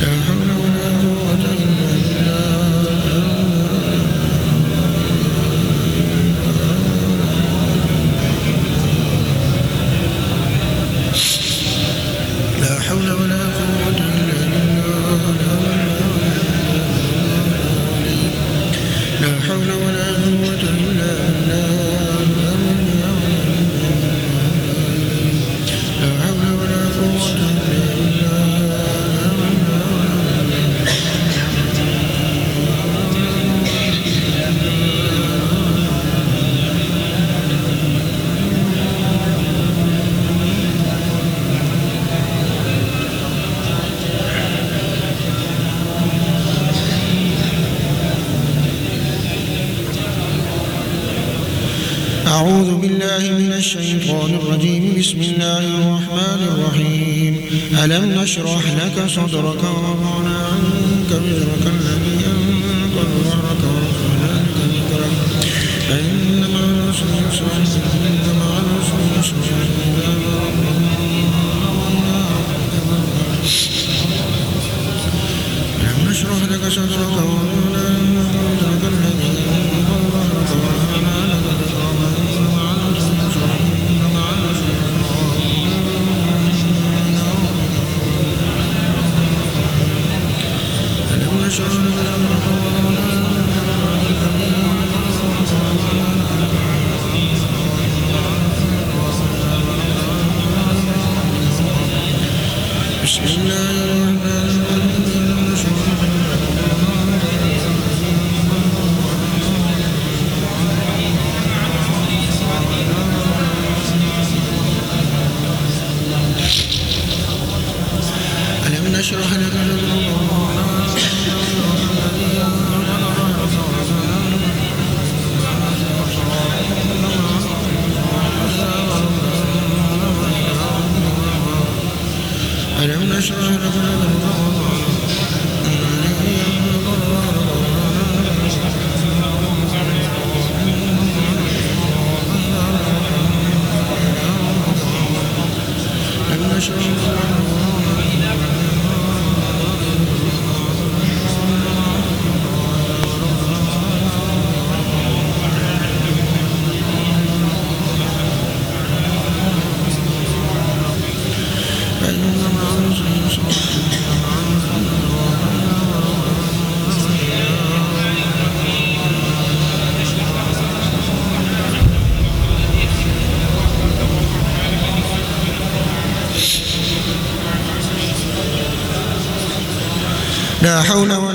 لا أعوذ بالله من الشيطان الرجيم. بسم الله الرحمن الرحيم. ألم نشرح لك صدرك ووضعنا عنك وزرك الذي أنقض ظهرك ورفعنا لك ذكرك. فإن مع العسر يسرا إن مع العسر يسرا ألم نشرح لك صدرك ووضعنا عنك 是不是？حول ولا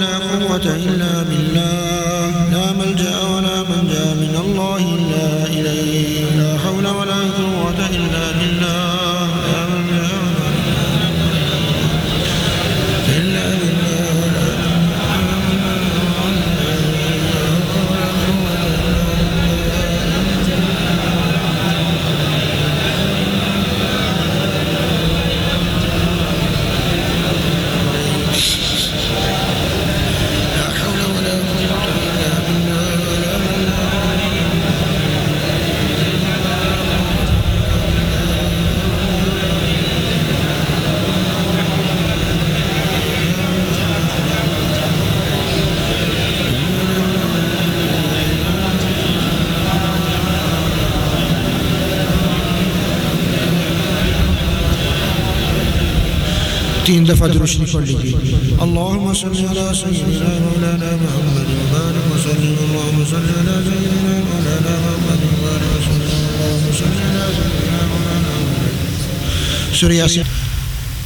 دفعہ درشنی پڑھ لیجیے اللہم صلی علی سیدنا مولانا محمد وبارک وسلم. اللہم صلی علی سیدنا مولانا محمد وبارک وسلم. اللہم صلی علی سیدنا مولانا محمد. سورہ یاسین.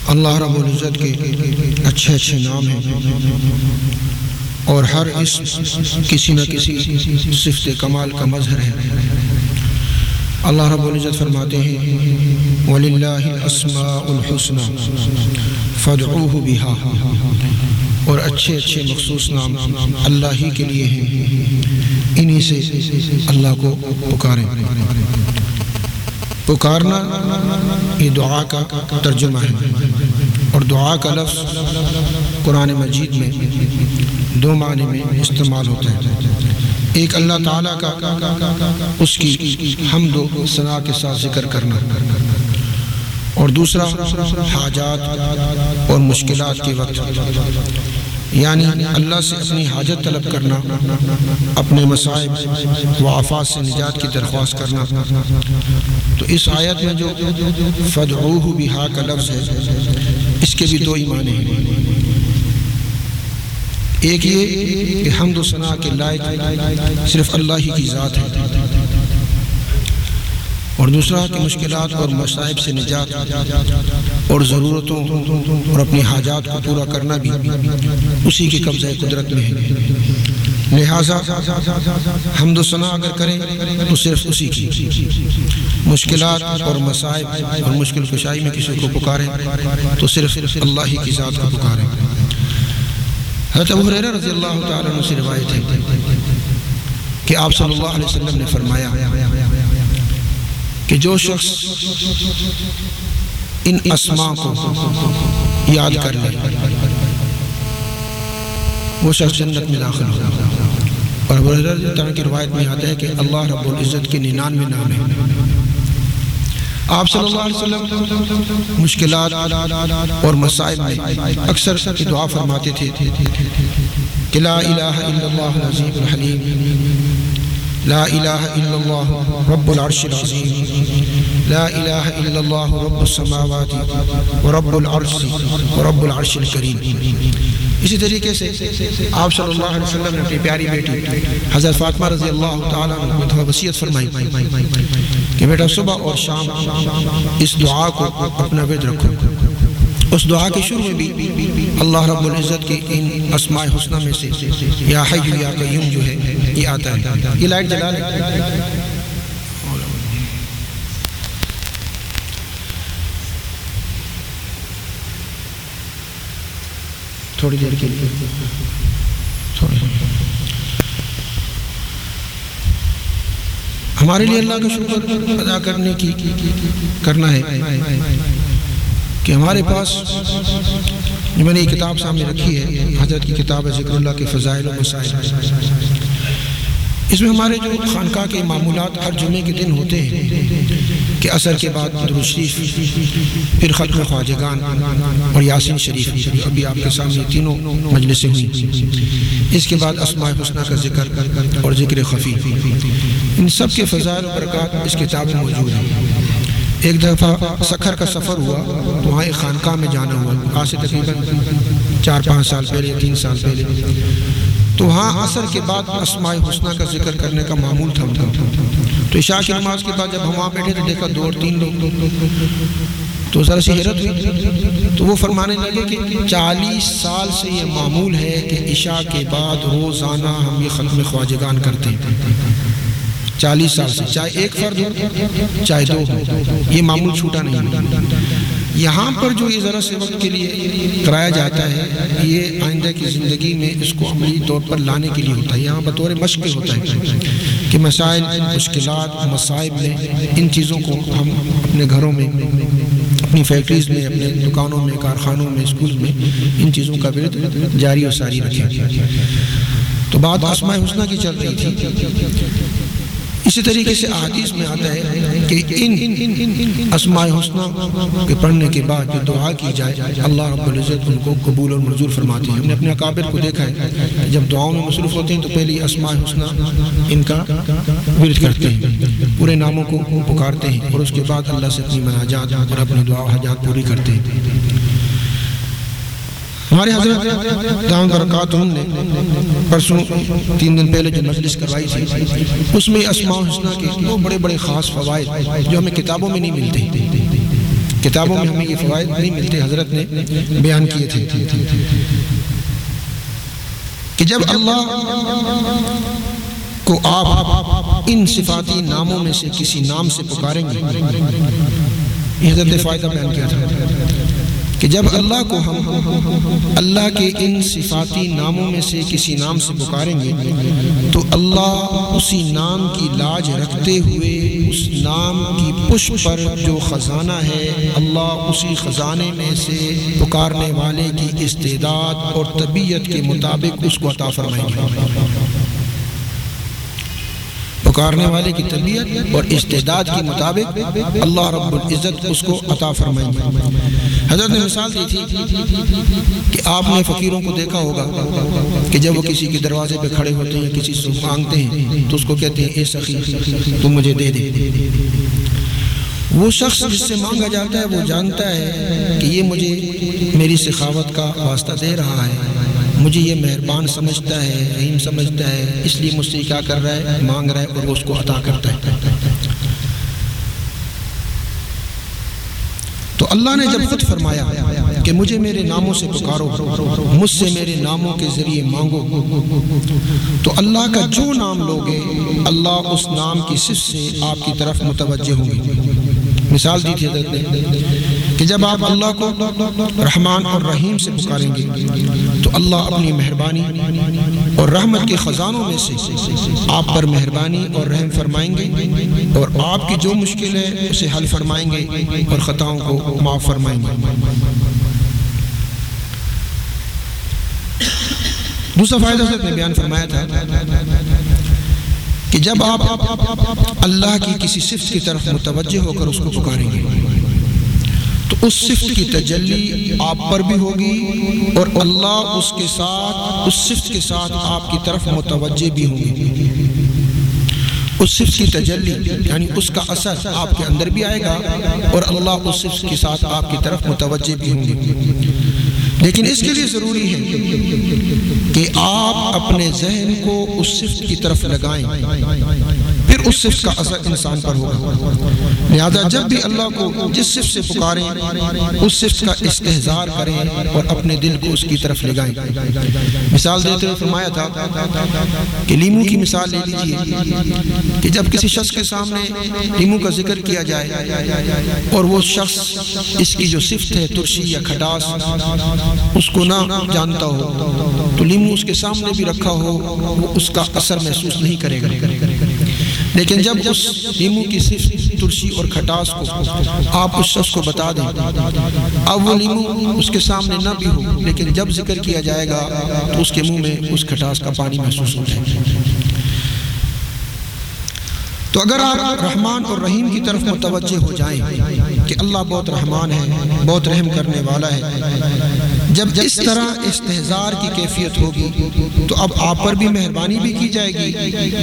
اللہ رب العزت کے اچھے اچھے نام ہیں. اور ہر اس کسی نہ کسی صفت کمال کا مظہر ہے. اللہ رب العزت فرماتے ہیں، وَلِلَّهِ الْأَسْمَاءُ الْحُسْنَى فَادْعُوهُ بِهَا اور اچھے اچھے مخصوص نام اللہ ہی کے لیے ہیں۔ انہی سے اللہ کو پکاریں۔ پکارنا یہ دعا کا ترجمہ ہے۔ اور دعا کا لفظ قرآن مجید میں دو معنی میں استعمال ہوتا ہے۔ ایک اللہ تعالیٰ کا، اس کی حمد و ثناء کے ساتھ ذکر کرنا۔ اور دوسرا، حاجات اور مشکلات کے وقت۔ یعنی اللہ سے اپنی حاجت طلب کرنا، اپنے مسائب و آفات سے نجات کی درخواست کرنا۔ تو اس آیت میں جو فدعوہ بہا کا لفظ ہے، اس کے بھی دو ایمانے ہیں۔ ایک یہ کہ حمد و ثناء کے لائق صرف اللہ ہی کی ذات ہے۔ اور دوسرا کہ مشکلات اور مصائب سے نجات اور ضرورتوں اور اپنی حاجات کو پورا کرنا بھی اسی کے قبضہ قدرت میں ہے۔ لہٰذا حمد و ثناء اگر کریں تو صرف اسی کی مشکلات اور مسائب اور مشکل کشائی میں کسی کو پکاریں تو صرف اللہ ہی کی ذات کو پکاریں۔ حضرت ابو حریرہ رضی اللہ تعالیٰ عنہ سے روایت ہے کہ آپ صلی اللہ علیہ وسلم نے فرمایا کہ جو شخص ان اسماء کو یاد کر لے، وہ شخص جنت میں داخل ہو۔ اور ابو حریرہ کی روایت میں آتا ہے کہ اللہ رب العزت کے ننانوے نام ہیں۔ آپ صلی اللہ علیہ وسلم مشکلات اور مسائل میں اکثر دعا فرماتے تھے کہ لا الہ الا اللہ العظیم الحلیم، لا الہ الا اللہ رب العرش العظیم، لا الہ الا اللہ رب السماوات ورب العرش ورب العرش الكریم اسی طریقے سے آپ صلی اللہ علیہ وسلم نے اپنی پیاری بیٹی حضرت فاطمہ رضی اللہ تعالیٰ عنہ وسیعت فرمائی کہ بیٹا، صبح اور شام اس دعا کو اپنا ورد رکھو۔ اس دعا کے شروع میں بھی اللہ رب العزت کی ان اسماء حسنہ میں سے، یا حی یا قیوم جو ہے، یہ آتا ہے۔ یہ لائٹ جلا لے۔ تھوڑی دیر کے لیے۔ ہمارے لیے اللہ کا شکر ادا کرنے کی کرنا ہے کہ ہمارے پاس جو میں نے یہ کتاب سامنے رکھی ہے، حضرت کی کتاب ہے ذکر اللہ کے فضائل و مسائل۔ اس میں ہمارے جو خانقاہ کے معمولات ہر جمعے کے دن ہوتے ہیں کہ اثر کے بعد درود شریف، پھر خلق خواجگان اور یاسین شریف ابھی آپ کے سامنے تینوں مجلسیں ہوئی اس کے بعد اسماء حسنہ کا ذکر اور ذکر خفی۔ ان سب کے فضائل و برکات اس کتاب میں موجود ہیں۔ ایک دفعہ سکھر کا سفر ہوا، تو وہاں ایک خانقاہ میں جانا ہوا۔ آج سے تقریباً چار پانچ سال پہلے، تین سال پہلے۔ تو وہاں عصر کے بعد اسماء حسنہ کا ذکر کرنے کا معمول تھا۔ تو عشاء کی نماز کے بعد جب ہم وہاں بیٹھے تو دیکھا دو اور تین لوگ۔ تو ذرا سی حیرت ہوئی۔ تو وہ فرمانے لگے کہ چالیس سال سے یہ معمول ہے کہ عشاء کے بعد روزانہ ہم یہ ختم خواجگان کرتے ہیں۔ چالیس سال سے، چاہے ایک فرد ہو، چاہے دو ہو۔ یہ معمول چھوٹا نہیں۔ یہاں پر جو یہ ذرا سے وقت کے لیے کرایا جاتا ہے، یہ آئندہ کی زندگی میں اس کو عملی طور پر لانے کے لیے ہوتا ہے۔ یہاں بطور مشق ہوتا ہے کہ مسائل، مشکلات مسائب میں ان چیزوں کو ہم اپنے گھروں میں، اپنی فیکٹریز میں، اپنے دکانوں میں، کارخانوں میں اسکول میں ان چیزوں کا ورد جاری و ساری رکھیں۔ تو بات آسماء حسنہ کی چل رہی تھی۔ اسی طریقے سے احادیث میں آتا ہے کہ ان اسماء حسنہ کے پڑھنے کے بعد جو دعا کی جائے، اللہ رب العزت ان کو قبول اور منظور فرماتے ہیں۔ ہم نے اپنے اکابر کو دیکھا ہے، جب دعاؤں میں مصروف ہوتے ہیں تو پہلی اسماء حسنہ ان کا ورد کرتے ہیں، پورے ناموں کو پکارتے ہیں اور اس کے بعد اللہ سے اپنی مناجات اور اپنی دعا و حجات پوری کرتے ہیں۔ ہمارے حضرت دام برکات نے پرسوں تین دن پہلے جو مجلس کروائی تھی، اس میں اسماء حسنہ کے دو بڑے بڑے خاص فوائد جو ہمیں کتابوں میں نہیں ملتے۔ کتابوں میں ہمیں یہ فوائد نہیں ملتے، حضرت نے بیان کیے تھے کہ جب اللہ کو آپ ان صفاتی ناموں میں سے کسی نام سے پکاریں گے، یہ حضرت فائدہ بیان کیا تھا۔ کہ جب اللہ کو ہم اللہ کے ان صفاتی ناموں میں سے کسی نام سے پکاریں گے، تو اللہ اسی نام کی لاج رکھتے ہوئے اس نام کی پشپ پر جو خزانہ ہے، اللہ اسی خزانے میں سے پکارنے والے کی استعداد اور طبیعت کے مطابق اس کو عطا فرمائیں گے۔ پکارنے والے کی تربیت اور استعداد کے مطابق اللہ رب العزت اس کو عطا فرمائیں گے۔ حضرت نے مثال دی تھی کہ آپ نے فقیروں کو دیکھا ہوگا کہ جب وہ کسی کے دروازے پہ کھڑے ہوتے ہیں، کسی سے مانگتے ہیں، تو اس کو کہتے ہیں، اے سخی، تم مجھے دے دے۔ وہ شخص جس سے مانگا جاتا ہے، وہ جانتا ہے کہ یہ مجھے میری سخاوت کا واسطہ دے رہا ہے۔ مجھے یہ مہربان سمجھتا ہے، رحیم سمجھتا ہے، اس لیے مجھ سے کیا کر رہا ہے، مانگ رہا ہے اور وہ اس کو عطا کرتا ہے۔ تو اللہ نے جب خود فرمایا کہ مجھے میرے ناموں سے پکارو، مجھ سے میرے ناموں کے ذریعے مانگو، تو اللہ کا جو نام لوگے، اللہ اس نام کی صف سے آپ کی طرف متوجہ ہوں گے۔ مثال دی تھی حضرت نے۔ کہ جب آپ اللہ کو رحمان اور رحیم سے پکاریں گے، تو اللہ اپنی مہربانی اور رحمت کے خزانوں میں سے آپ پر مہربانی اور رحم فرمائیں گے اور آپ کی جو مشکل ہے اسے حل فرمائیں گے اور خطاؤں کو معاف فرمائیں گے۔ دوسرا فائدہ حضرت نے بیان فرمایا تھا کہ جب آپ اللہ کی کسی صفت کی طرف متوجہ ہو کر اس کو پکاریں گے تو اس صفت کی تجلی آپ پر بھی ہوگی اور اللہ اس کے ساتھ، اس صفت کے ساتھ آپ کی طرف متوجہ بھی ہوں گے۔ اس صفت کی تجلی یعنی اس کا اثر آپ کے اندر بھی آئے گا اور اللہ اس صفت کے ساتھ آپ کی طرف متوجہ بھی ہوں گے۔ لیکن اس کے لیے ضروری ہے کہ آپ اپنے ذہن کو اس صفت کی طرف لگائیں۔ پھر اس صفت کا اثر انسان پر ہوگا لہذا جب بھی اللہ کو جس صفت سے پکاریں، اس صفت کا استحضار کریں اور اپنے دل کو اس کی طرف لگائیں۔ مثال دیتے ہوئے فرمایا تھا کہ لیمو کی مثال لے لیجیے کہ جب کسی شخص کے سامنے لیمو کا ذکر کیا جائے اور وہ شخص اس کی جو صفت ہے ترشی یا کھٹاس، اس کو نہ جانتا ہو تو لیمو اس کے سامنے بھی رکھا ہو، وہ اس کا اثر محسوس نہیں کرے گا۔ لیکن جب اس لیمو کی صرف ترسی اور کھٹاس کو آپ اس شخص کو بتا دیں، اب وہ لیمو اس کے سامنے نہ بھی ہو، لیکن جب ذکر کیا جائے گا تو اس کے منہ میں اس کھٹاس کا پانی محسوس ہو جائے گا تو اگر آپ رحمان اور رحیم کی طرف متوجہ ہو جائیں کہ اللہ بہت رحمان ہے، بہت رحم کرنے والا ہے، جب اس طرح استحزار کی کیفیت ہوگی تو اب آپ پر بھی مہربانی بھی کی جائے گی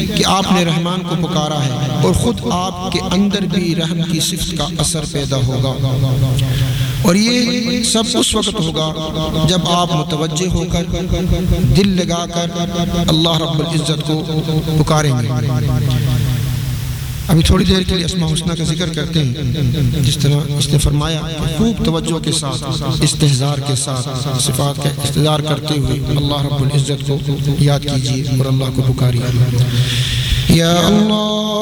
کہ آپ نے رحمان کو پکارا ہے اور خود آپ کے اندر بھی رحم کی صفت کا اثر پیدا ہوگا۔ اور یہ سب اس وقت ہوگا جب آپ متوجہ ہو کر دل لگا کر اللہ رب العزت کو پکاریں گے۔ ابھی تھوڑی دیر کے لیے اسماء حسنہ کا ذکر کرتے ہیں۔ جس طرح اس نے فرمایا، خوب توجہ کے ساتھ استحزار کے ساتھ، صفات کا استحزار کرتے ہوئے اللہ رب العزت کو یاد کیجیے اور اللہ کو پکاری یا اللہ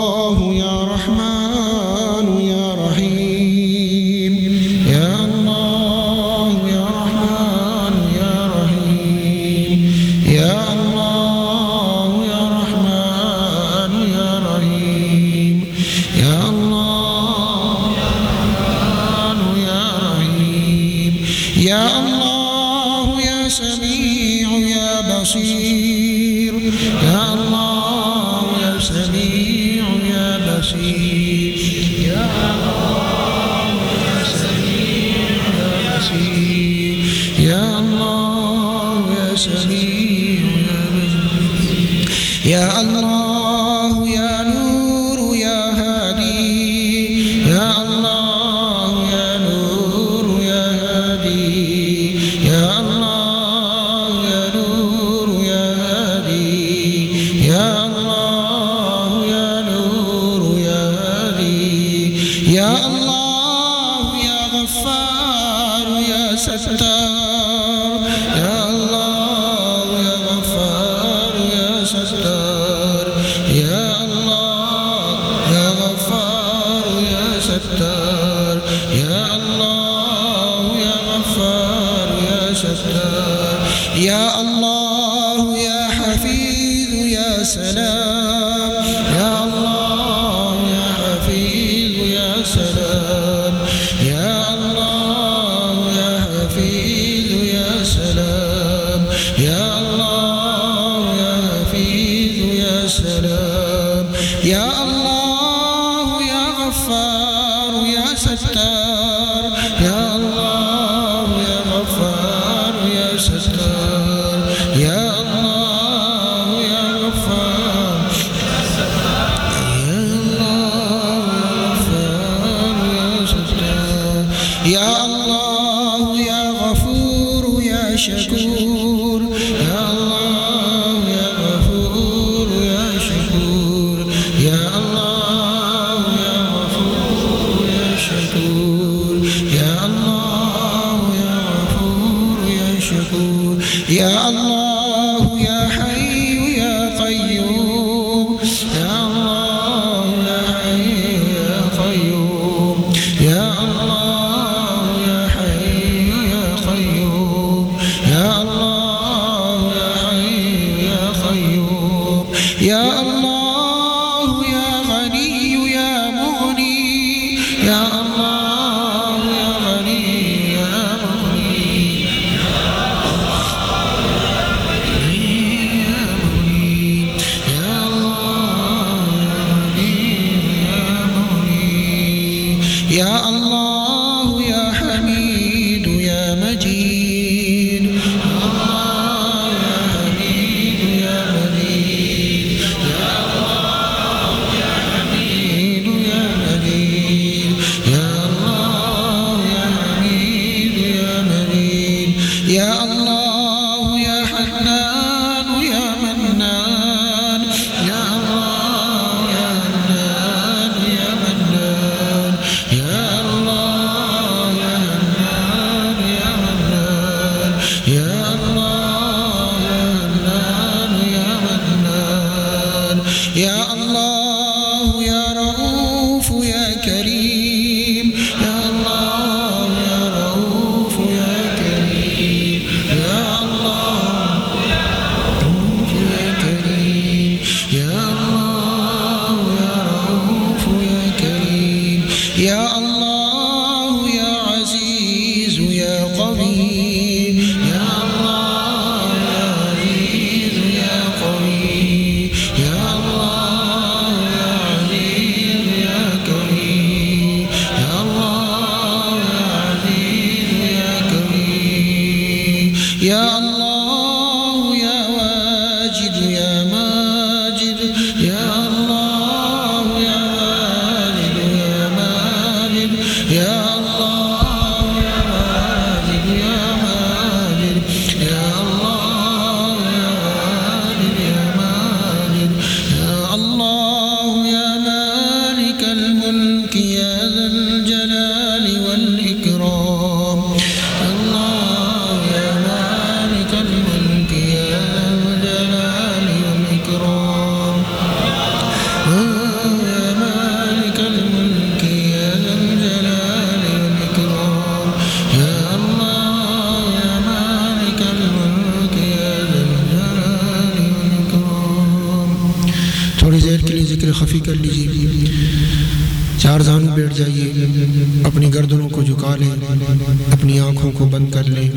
بند کر لیں۔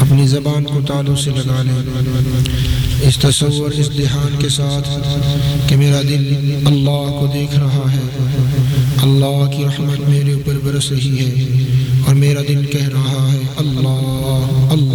اپنی زبان کو تالوں سے لگا لیں۔ اس تصور، اس دھیان کے ساتھ کہ میرا دل اللہ کو دیکھ رہا ہے۔ اللہ کی رحمت میرے اوپر برس رہی ہے اور میرا دل کہہ رہا ہے، اللہ اللہ۔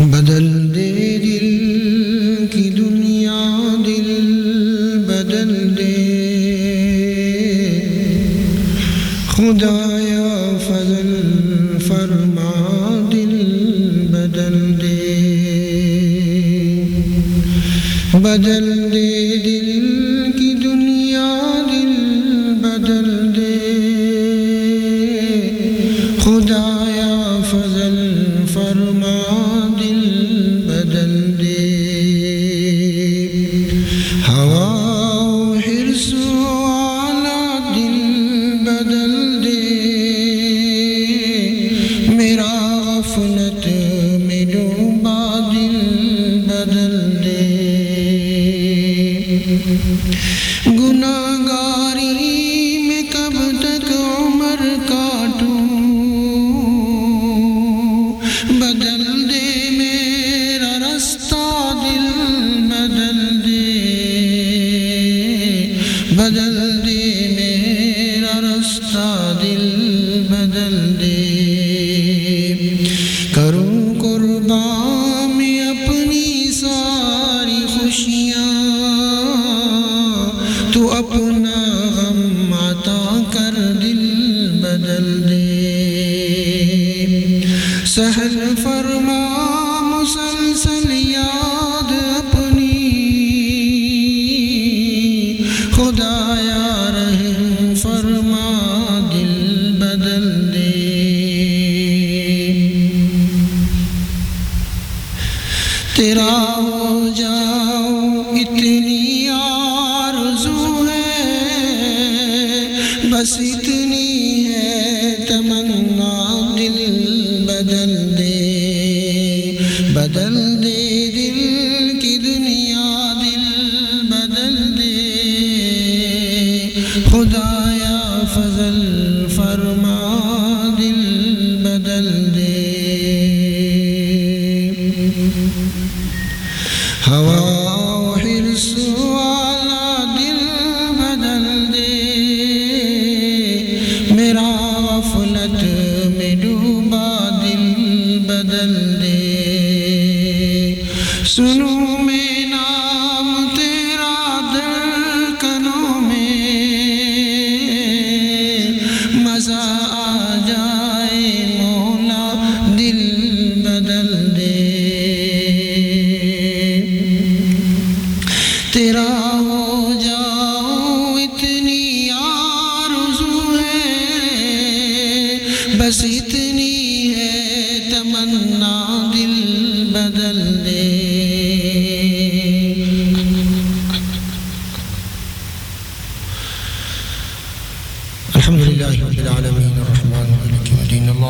بدل دے i had to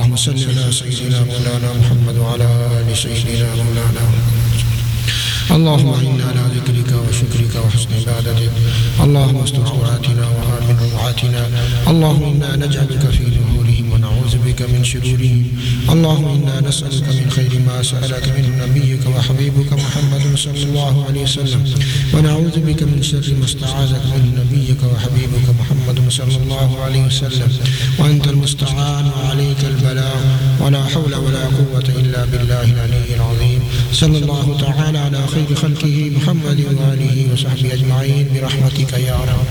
اللهم صل على سيدنا مولانا محمد وعلى آل سيدنا مولانا محمد. اللهم إنا على ذكرك وشكرك وحسن عبادتك. اللهم استر عوراتنا وآمن روعاتنا. اللهم إنا نجعلك في نحورهم ونعوذ بك من شرورهم. اللهم إنا نسألك من خير ما سألك منه نبيك وحبيبك محمد صلى الله عليه وسلم. ونعوذ بك من شر ما استعاذك منه نبيك وحبيبك محمد صلى الله عليه وسلم. وأنت المستعان وعليك البلاغ ولا حول ولا قوة إلا بالله العلي العظيم. صلى الله تعالى على خير خلقه محمد وآله وصحبه أجمعين. برحمتك يا رب.